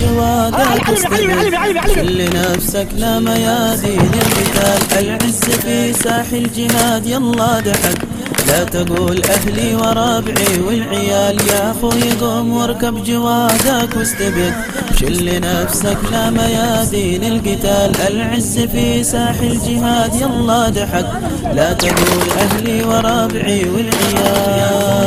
جوادك شل نفسك لا ميادين القتال. العز في ساح الجهاد يلا دحك لا تقول أهلي وربعي والعيال يا أخوي قوم واركب جوادك واستبد. شل نفسك لا ميادين القتال. العز في ساح الجهاد يلا دحك لا تقول أهلي وربعي والعيال.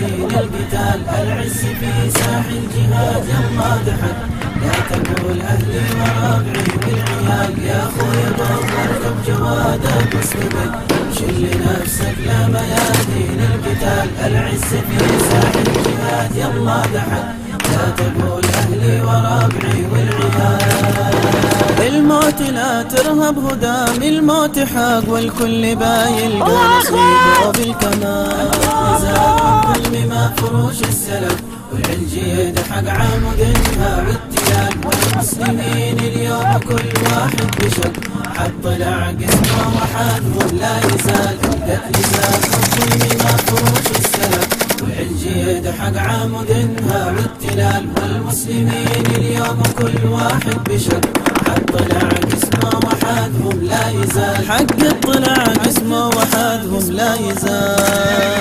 ميادين القتال العز في ساح الجهاد يلا دحك لا تقول أهلي وربعي والعيال يا أخوي واركب جوادك واستبد شل نفسك لا ميادين القتال العز في ساح الجهاد يلا دحك لا تقول أهلي وربعي والعيال الموت لا ترهب هدام الموت حق والكل بايلقى نصيبه بالكمال نزال فروش السلف والعنجيد حق عمودها والتيال والمسلمين اليوم كل واحد بشق حد طلع قسمه وحدهم لا يزال. زاد كل ما فروش السلف. والعنجيد حق عمودها والتلال والمسلمين اليوم كل واحد بشق حق طلع قسمه وحدهم لا يزال. حق الطلع قسمه وحدهم لا يزال.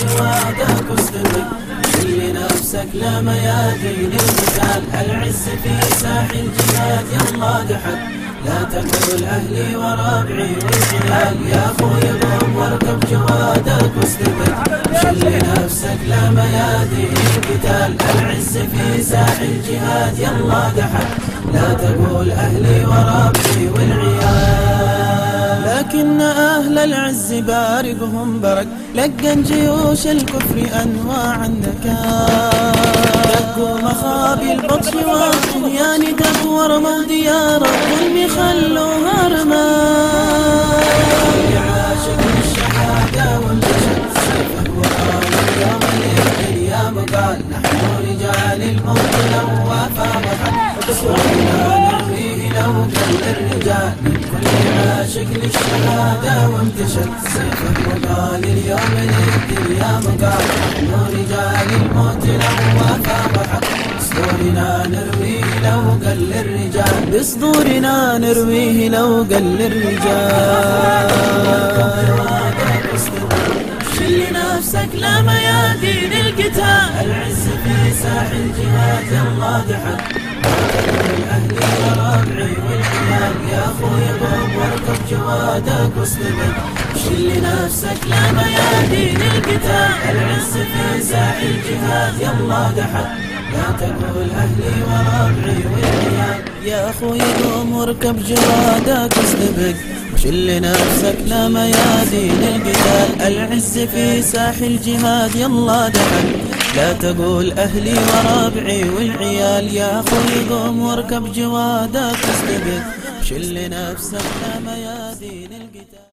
جوادك واستبق شيل نفسك لا ميادين القتال العز في ساح الجهاد يلا دحك لا تقول أهلي وربعي والعيال يا أخوي قوم واركب جوادك واستبق شل نفسك لا ميادين القتال. العز في ساح الجهاد يلا دحك لا تقول أهلي وربعي والعيال. أهل العز بارقهم برك. لقن جيوش الكفر أنواع النكال دقوا مخابي البطش والطغيان دقوا ورموا ديار. الظلم خلوها رمال يا عاشق الشهادة والجشد سيفه وقال اليوم الأيام قال نحن رجال الموت لو وافى ضحك قل الرجال من كل عاشق للشهادة وانتشر سيفه وقال اليوم الأيام قال نحن رجال الموت لو وافى ضحك بصدورنا نرويه لو قل الرجال. بصدورنا نرويه لو قل الرجال. شل نفسك لا ميادين القتال. العز في ساح الجهاد يلا دحك جوادك واستبد شل نفسك لا ميادين القتال العز في ساح الجهاد يلا دحك لا تقول أهلي وربعي والعيال يا أخوي قوم واركب جوادك واستبق وشل نفسك لا ميادين القتال. العز في ساح الجهاد يلا دحك لا تقول أهلي وربعي والعيال يا أخوي قوم واركب جوادك واستبق وشل نفسك لا ميادين القتال.